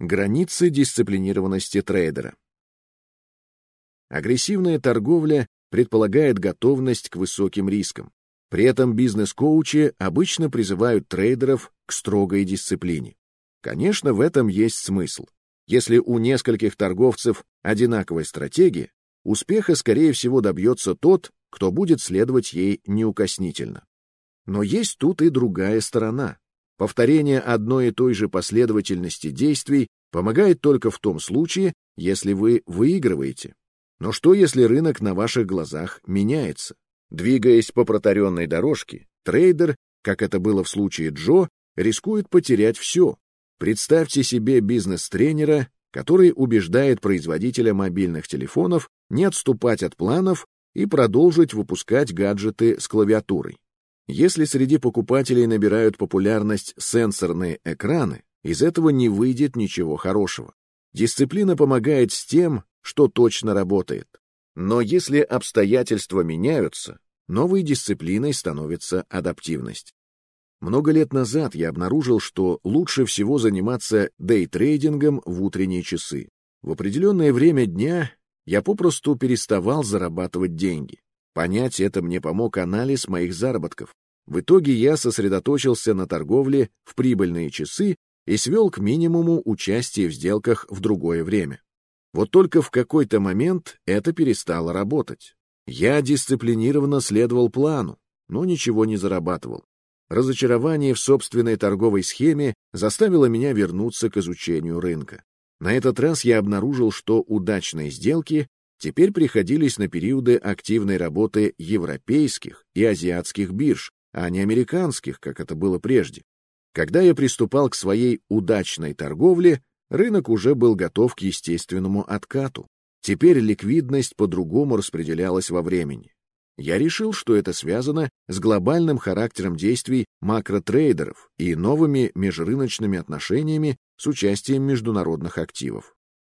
Границы дисциплинированности трейдера. Агрессивная торговля предполагает готовность к высоким рискам. При этом бизнес-коучи обычно призывают трейдеров к строгой дисциплине. Конечно, в этом есть смысл. Если у нескольких торговцев одинаковая стратегия, успеха, скорее всего, добьется тот, кто будет следовать ей неукоснительно. Но есть тут и другая сторона. Повторение одной и той же последовательности действий помогает только в том случае, если вы выигрываете. Но что, если рынок на ваших глазах меняется? Двигаясь по протаренной дорожке, трейдер, как это было в случае Джо, рискует потерять все. Представьте себе бизнес-тренера, который убеждает производителя мобильных телефонов не отступать от планов и продолжить выпускать гаджеты с клавиатурой. Если среди покупателей набирают популярность сенсорные экраны, из этого не выйдет ничего хорошего. Дисциплина помогает с тем, что точно работает. Но если обстоятельства меняются, новой дисциплиной становится адаптивность. Много лет назад я обнаружил, что лучше всего заниматься дейтрейдингом в утренние часы. В определенное время дня я попросту переставал зарабатывать деньги. Понять это мне помог анализ моих заработков. В итоге я сосредоточился на торговле в прибыльные часы и свел к минимуму участие в сделках в другое время. Вот только в какой-то момент это перестало работать. Я дисциплинированно следовал плану, но ничего не зарабатывал. Разочарование в собственной торговой схеме заставило меня вернуться к изучению рынка. На этот раз я обнаружил, что удачные сделки теперь приходились на периоды активной работы европейских и азиатских бирж, а не американских, как это было прежде. Когда я приступал к своей удачной торговле, рынок уже был готов к естественному откату. Теперь ликвидность по-другому распределялась во времени. Я решил, что это связано с глобальным характером действий макротрейдеров и новыми межрыночными отношениями с участием международных активов.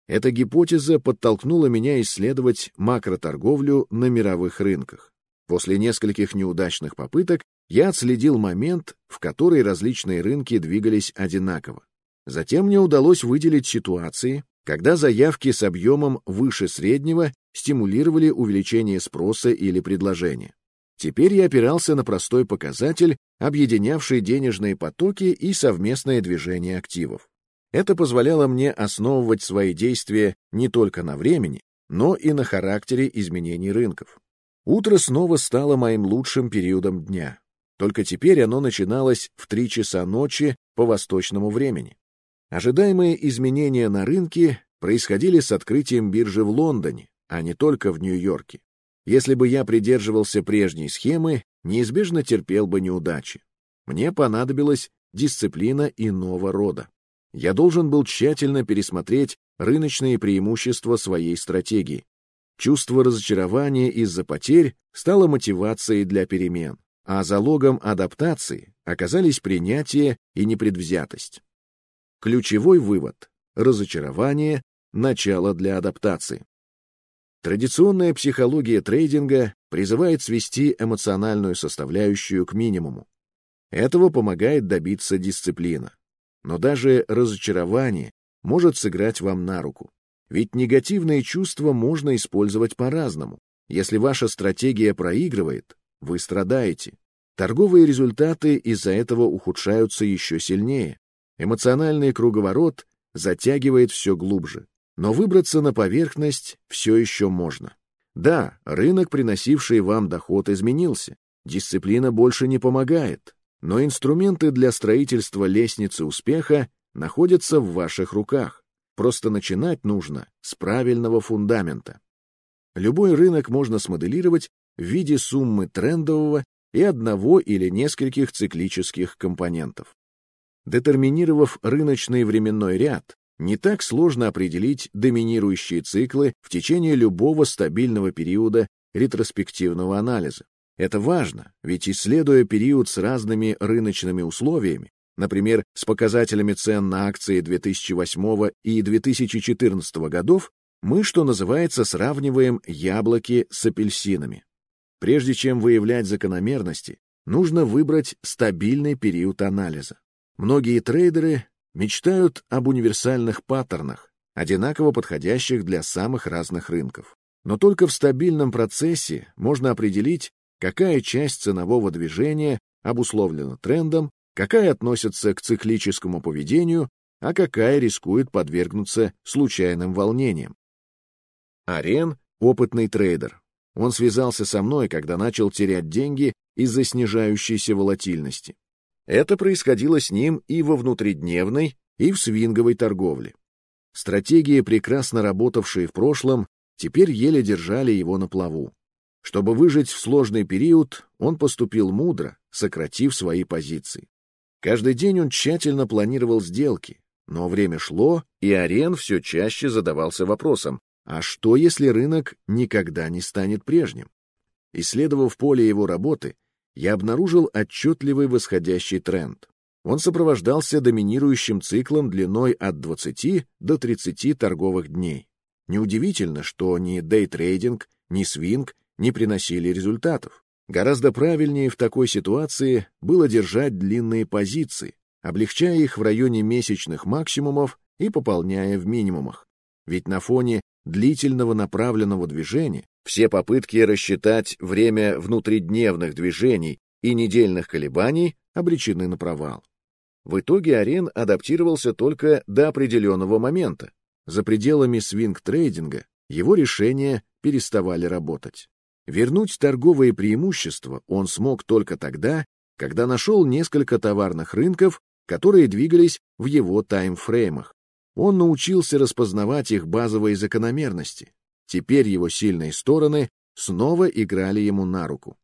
Эта гипотеза подтолкнула меня исследовать макроторговлю на мировых рынках. После нескольких неудачных попыток я отследил момент, в который различные рынки двигались одинаково. Затем мне удалось выделить ситуации, когда заявки с объемом выше среднего стимулировали увеличение спроса или предложения. Теперь я опирался на простой показатель, объединявший денежные потоки и совместное движение активов. Это позволяло мне основывать свои действия не только на времени, но и на характере изменений рынков. Утро снова стало моим лучшим периодом дня. Только теперь оно начиналось в три часа ночи по восточному времени. Ожидаемые изменения на рынке происходили с открытием биржи в Лондоне, а не только в Нью-Йорке. Если бы я придерживался прежней схемы, неизбежно терпел бы неудачи. Мне понадобилась дисциплина иного рода. Я должен был тщательно пересмотреть рыночные преимущества своей стратегии. Чувство разочарования из-за потерь стало мотивацией для перемен, а залогом адаптации оказались принятие и непредвзятость. Ключевой вывод – разочарование – начало для адаптации. Традиционная психология трейдинга призывает свести эмоциональную составляющую к минимуму. Этого помогает добиться дисциплина. Но даже разочарование может сыграть вам на руку. Ведь негативные чувства можно использовать по-разному. Если ваша стратегия проигрывает, вы страдаете. Торговые результаты из-за этого ухудшаются еще сильнее. Эмоциональный круговорот затягивает все глубже. Но выбраться на поверхность все еще можно. Да, рынок, приносивший вам доход, изменился. Дисциплина больше не помогает. Но инструменты для строительства лестницы успеха находятся в ваших руках. Просто начинать нужно с правильного фундамента. Любой рынок можно смоделировать в виде суммы трендового и одного или нескольких циклических компонентов. Детерминировав рыночный временной ряд, не так сложно определить доминирующие циклы в течение любого стабильного периода ретроспективного анализа. Это важно, ведь исследуя период с разными рыночными условиями, например, с показателями цен на акции 2008 и 2014 годов, мы, что называется, сравниваем яблоки с апельсинами. Прежде чем выявлять закономерности, нужно выбрать стабильный период анализа. Многие трейдеры мечтают об универсальных паттернах, одинаково подходящих для самых разных рынков. Но только в стабильном процессе можно определить, какая часть ценового движения обусловлена трендом, какая относится к циклическому поведению, а какая рискует подвергнуться случайным волнениям. Арен — опытный трейдер. Он связался со мной, когда начал терять деньги из-за снижающейся волатильности. Это происходило с ним и во внутридневной, и в свинговой торговле. Стратегии, прекрасно работавшие в прошлом, теперь еле держали его на плаву. Чтобы выжить в сложный период, он поступил мудро, сократив свои позиции. Каждый день он тщательно планировал сделки, но время шло, и Арен все чаще задавался вопросом, а что, если рынок никогда не станет прежним? Исследовав поле его работы, я обнаружил отчетливый восходящий тренд. Он сопровождался доминирующим циклом длиной от 20 до 30 торговых дней. Неудивительно, что ни дейтрейдинг, ни свинг не приносили результатов. Гораздо правильнее в такой ситуации было держать длинные позиции, облегчая их в районе месячных максимумов и пополняя в минимумах. Ведь на фоне длительного направленного движения все попытки рассчитать время внутридневных движений и недельных колебаний обречены на провал. В итоге арен адаптировался только до определенного момента. За пределами свинг-трейдинга его решения переставали работать. Вернуть торговые преимущества он смог только тогда, когда нашел несколько товарных рынков, которые двигались в его таймфреймах. Он научился распознавать их базовые закономерности. Теперь его сильные стороны снова играли ему на руку.